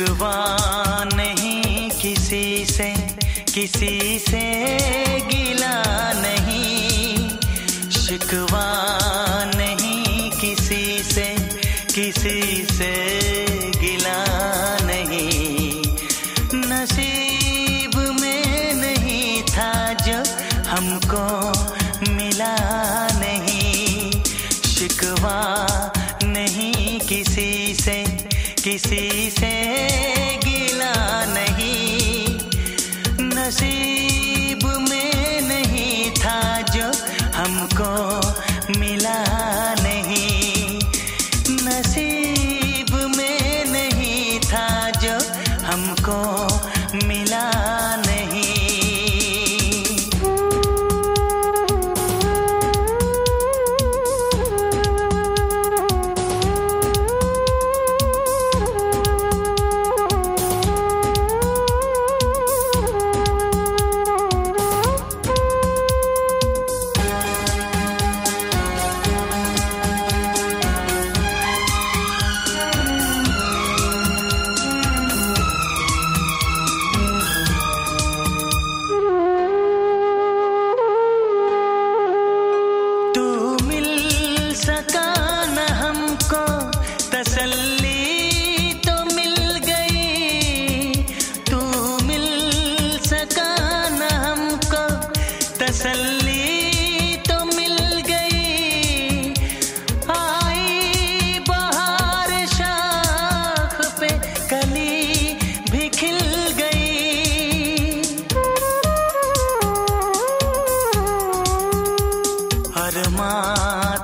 नहीं किसी से किसी से गिला नहीं। शिकवा नहीं किसी से किसी से गिला नहीं। नसीब में नहीं था जो हमको मिला नहीं। शिकवा नहीं किसी से किसी से गिला नहीं।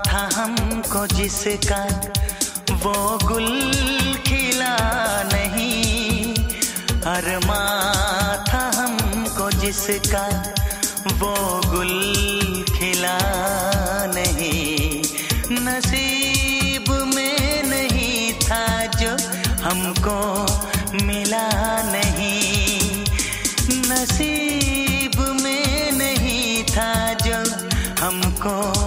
था हमको जिसका वो गुल खिला नहीं। अरमा था हमको जिसका वो गुल खिला नहीं। नसीब में नहीं था जो हमको मिला नहीं। नसीब में नहीं था जो हमको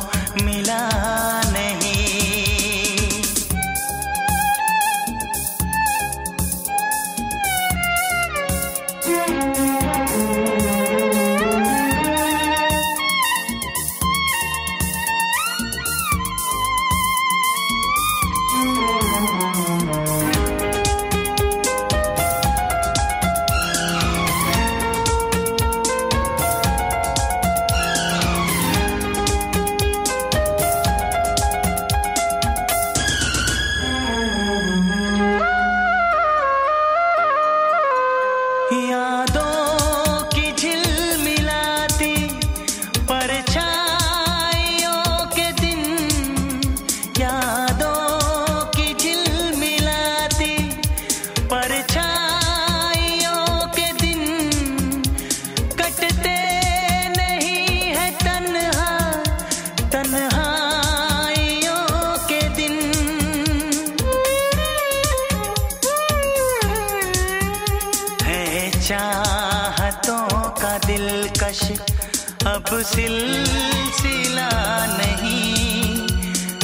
दिलकश अब सिलसिला नहीं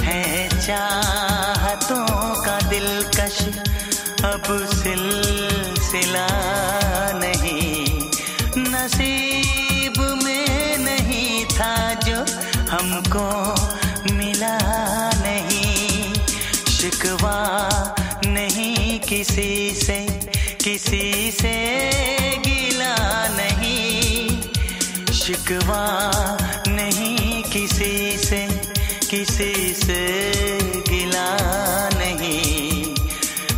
है चाहतों का दिलकश, अब सिलसिला नहीं, नसीब में नहीं था जो हमको मिला नहीं, शिकवा नहीं किसी से किसी से शिकवा नहीं किसी से किसी से गिला नहीं।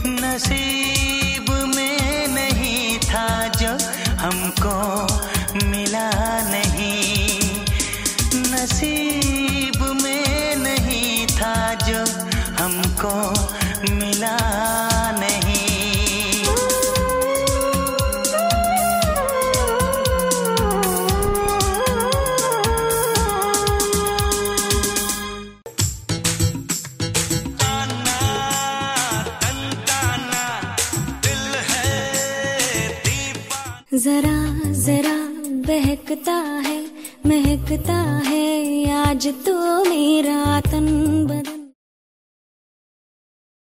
नसीब में नहीं था जो हमको मिला नहीं। नसीब में नहीं था जो हमको मिला जरा जरा बहकता है महकता है आज तो मेरा तन बदन।